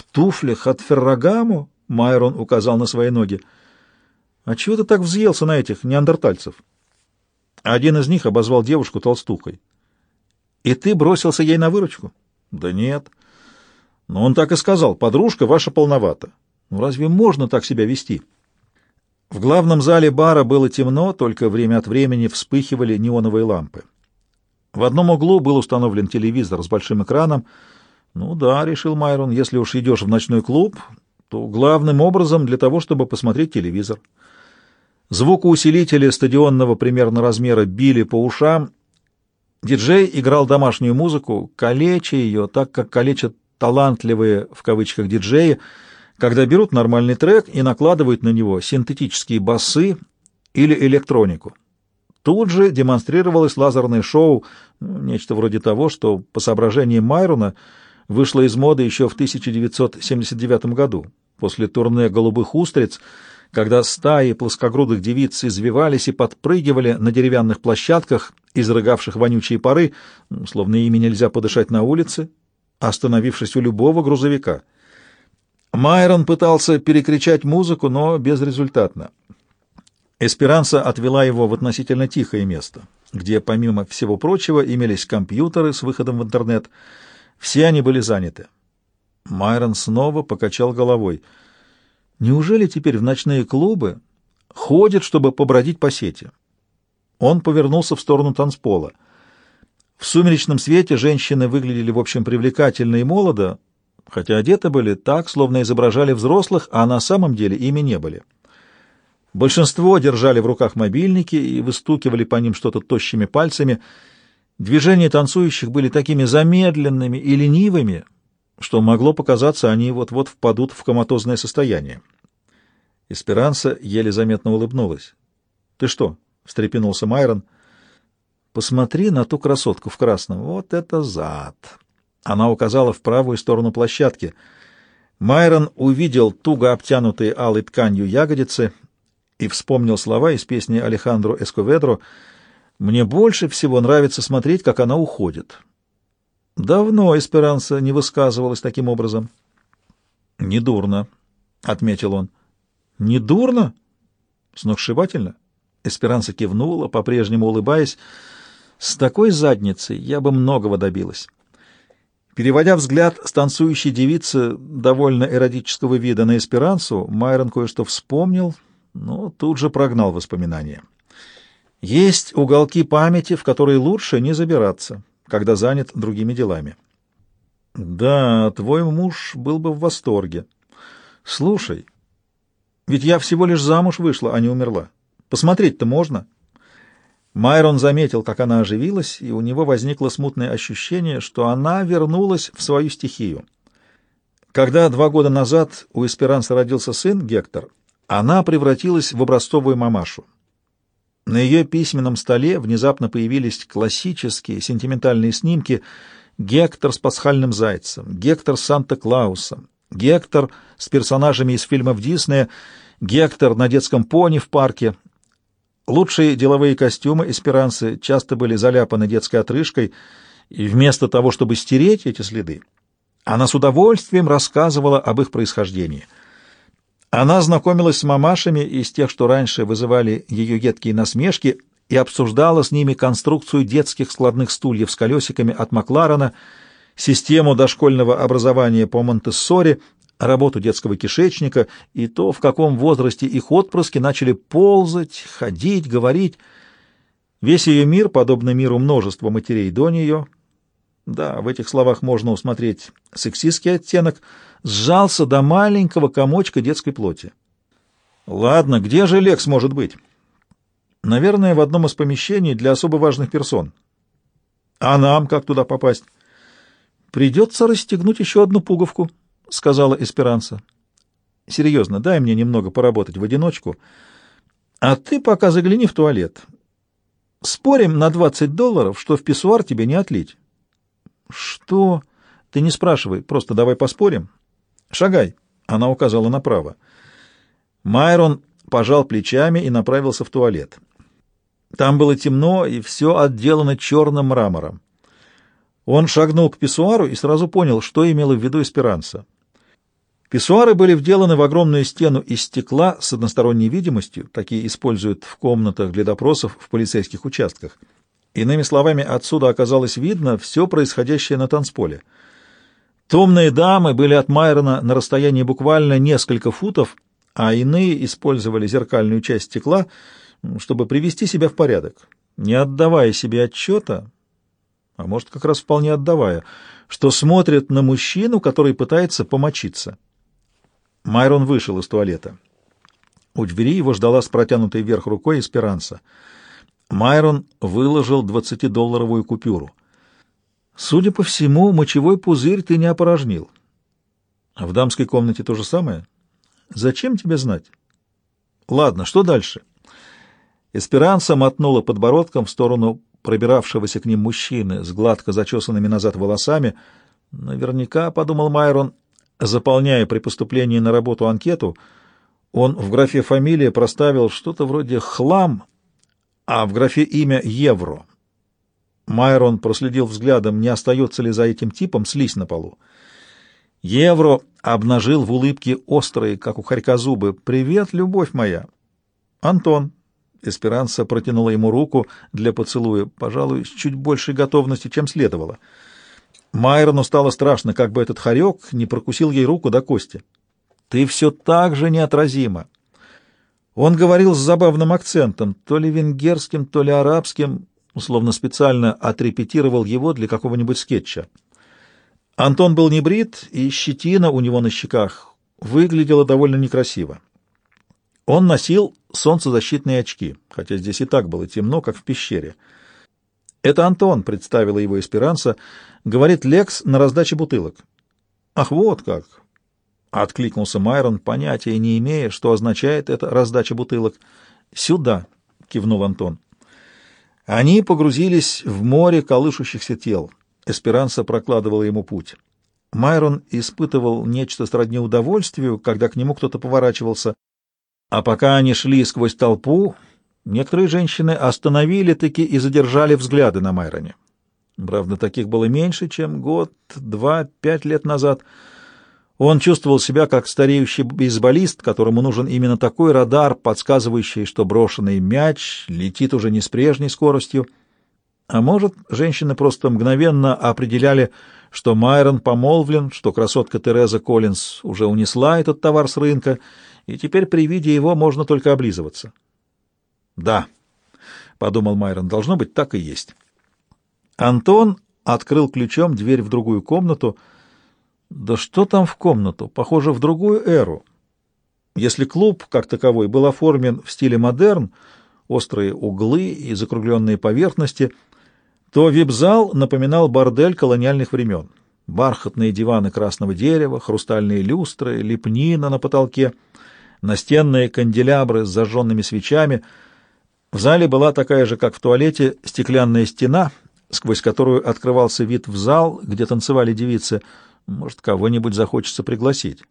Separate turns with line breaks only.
В туфлях от Феррагамо? Майрон указал на свои ноги. А чего ты так взъелся на этих неандертальцев? Один из них обозвал девушку толстухой. И ты бросился ей на выручку? Да нет. Но он так и сказал, подружка ваша полновата. Ну разве можно так себя вести? В главном зале бара было темно, только время от времени вспыхивали неоновые лампы. В одном углу был установлен телевизор с большим экраном. Ну да, решил Майрон, если уж идешь в ночной клуб, то главным образом для того, чтобы посмотреть телевизор. Звукоусилители стадионного примерно размера били по ушам. Диджей играл домашнюю музыку, калеча ее, так как калечат талантливые, в кавычках, диджеи, когда берут нормальный трек и накладывают на него синтетические басы или электронику. Тут же демонстрировалось лазерное шоу, ну, нечто вроде того, что, по соображениям Майрона, вышло из моды еще в 1979 году, после турне «Голубых устриц», когда стаи плоскогрудых девиц извивались и подпрыгивали на деревянных площадках, изрыгавших вонючие пары, словно ими нельзя подышать на улице, остановившись у любого грузовика. Майрон пытался перекричать музыку, но безрезультатно. Эсперанса отвела его в относительно тихое место, где, помимо всего прочего, имелись компьютеры с выходом в интернет. Все они были заняты. Майрон снова покачал головой. Неужели теперь в ночные клубы ходят, чтобы побродить по сети? Он повернулся в сторону танцпола. В сумеречном свете женщины выглядели, в общем, привлекательно и молодо, хотя одеты были так, словно изображали взрослых, а на самом деле ими не были. Большинство держали в руках мобильники и выстукивали по ним что-то тощими пальцами. Движения танцующих были такими замедленными и ленивыми, что могло показаться, они вот-вот впадут в коматозное состояние. Эсперанса еле заметно улыбнулась. — Ты что? — встрепенулся Майрон. — Посмотри на ту красотку в красном. Вот это зад! Она указала в правую сторону площадки. Майрон увидел туго обтянутые алой тканью ягодицы и вспомнил слова из песни Алехандро Эсковедро «Мне больше всего нравится смотреть, как она уходит». Давно Эсперанса не высказывалась таким образом. «Недурно», — отметил он. «Недурно? Сногсшибательно?» Эсперанса кивнула, по-прежнему улыбаясь. «С такой задницей я бы многого добилась». Переводя взгляд с танцующей девицы довольно эротического вида на Эсперансу, Майрон кое-что вспомнил — но тут же прогнал воспоминания. Есть уголки памяти, в которые лучше не забираться, когда занят другими делами. Да, твой муж был бы в восторге. Слушай, ведь я всего лишь замуж вышла, а не умерла. Посмотреть-то можно. Майрон заметил, как она оживилась, и у него возникло смутное ощущение, что она вернулась в свою стихию. Когда два года назад у Эсперанса родился сын Гектор, она превратилась в образцовую мамашу. На ее письменном столе внезапно появились классические сентиментальные снимки Гектор с пасхальным зайцем, Гектор с Санта-Клаусом, Гектор с персонажами из фильмов Диснея, Гектор на детском пони в парке. Лучшие деловые костюмы эсперанцы часто были заляпаны детской отрыжкой, и вместо того, чтобы стереть эти следы, она с удовольствием рассказывала об их происхождении — она знакомилась с мамашами из тех, что раньше вызывали ее едкие насмешки, и обсуждала с ними конструкцию детских складных стульев с колесиками от Макларена, систему дошкольного образования по Монтессори, работу детского кишечника и то, в каком возрасте их отпрыски начали ползать, ходить, говорить. Весь ее мир, подобно миру множества матерей до нее, да, в этих словах можно усмотреть сексистский оттенок — сжался до маленького комочка детской плоти. Ладно, где же Лекс может быть? Наверное, в одном из помещений для особо важных персон. А нам как туда попасть? Придется расстегнуть еще одну пуговку, сказала Эсперанса. Серьезно, дай мне немного поработать в одиночку, а ты пока загляни в туалет. Спорим на двадцать долларов, что в писсуар тебе не отлить. Что? Ты не спрашивай, просто давай поспорим. «Шагай!» — она указала направо. Майрон пожал плечами и направился в туалет. Там было темно, и все отделано черным мрамором. Он шагнул к писсуару и сразу понял, что имела в виду Эсперанса. Писсуары были вделаны в огромную стену из стекла с односторонней видимостью, такие используют в комнатах для допросов в полицейских участках. Иными словами, отсюда оказалось видно все происходящее на танцполе. Томные дамы были от Майрона на расстоянии буквально несколько футов, а иные использовали зеркальную часть стекла, чтобы привести себя в порядок, не отдавая себе отчета, а может, как раз вполне отдавая, что смотрят на мужчину, который пытается помочиться. Майрон вышел из туалета. У двери его ждала с протянутой вверх рукой эсперанца. Майрон выложил двадцатидолларовую купюру. «Судя по всему, мочевой пузырь ты не опорожнил. А в дамской комнате то же самое? Зачем тебе знать? Ладно, что дальше?» Эсперанца мотнула подбородком в сторону пробиравшегося к ним мужчины с гладко зачесанными назад волосами. Наверняка, — подумал Майрон, Заполняя при поступлении на работу анкету, он в графе «фамилия» проставил что-то вроде «хлам», а в графе «имя» — «евро». Майрон проследил взглядом, не остается ли за этим типом слизь на полу. Евро обнажил в улыбке острые, как у хорька, зубы. «Привет, любовь моя!» «Антон!» Эсперанца протянула ему руку для поцелуя, пожалуй, с чуть большей готовностью, чем следовало — Майрону стало страшно, как бы этот хорек не прокусил ей руку до кости. «Ты все так же неотразима!» Он говорил с забавным акцентом, то ли венгерским, то ли арабским, условно специально отрепетировал его для какого-нибудь скетча. Антон был не брит, и щетина у него на щеках выглядела довольно некрасиво. Он носил солнцезащитные очки, хотя здесь и так было темно, как в пещере. «Это Антон», — представила его эсперанца, — «говорит Лекс на раздаче бутылок». «Ах, вот как!» — откликнулся Майрон, понятия не имея, что означает это раздача бутылок. «Сюда», — кивнул Антон. Они погрузились в море колышущихся тел. Эсперанца прокладывала ему путь. Майрон испытывал нечто сродни удовольствию, когда к нему кто-то поворачивался, а пока они шли сквозь толпу, Некоторые женщины остановили-таки и задержали взгляды на Майроне. Правда, таких было меньше, чем год, два, пять лет назад. Он чувствовал себя как стареющий бейсболист, которому нужен именно такой радар, подсказывающий, что брошенный мяч летит уже не с прежней скоростью. А может, женщины просто мгновенно определяли, что Майрон помолвлен, что красотка Тереза Коллинз уже унесла этот товар с рынка, и теперь при виде его можно только облизываться. Да, подумал Майрон, должно быть так и есть. Антон открыл ключом дверь в другую комнату. Да что там в комнату? Похоже, в другую эру. Если клуб, как таковой, был оформлен в стиле модерн, острые углы и закругленные поверхности, то вип-зал напоминал бордель колониальных времен. Бархатные диваны красного дерева, хрустальные люстры, лепнина на потолке, настенные канделябры с зажженными свечами — в зале была такая же, как в туалете, стеклянная стена, сквозь которую открывался вид в зал, где танцевали девицы. Может, кого-нибудь захочется пригласить.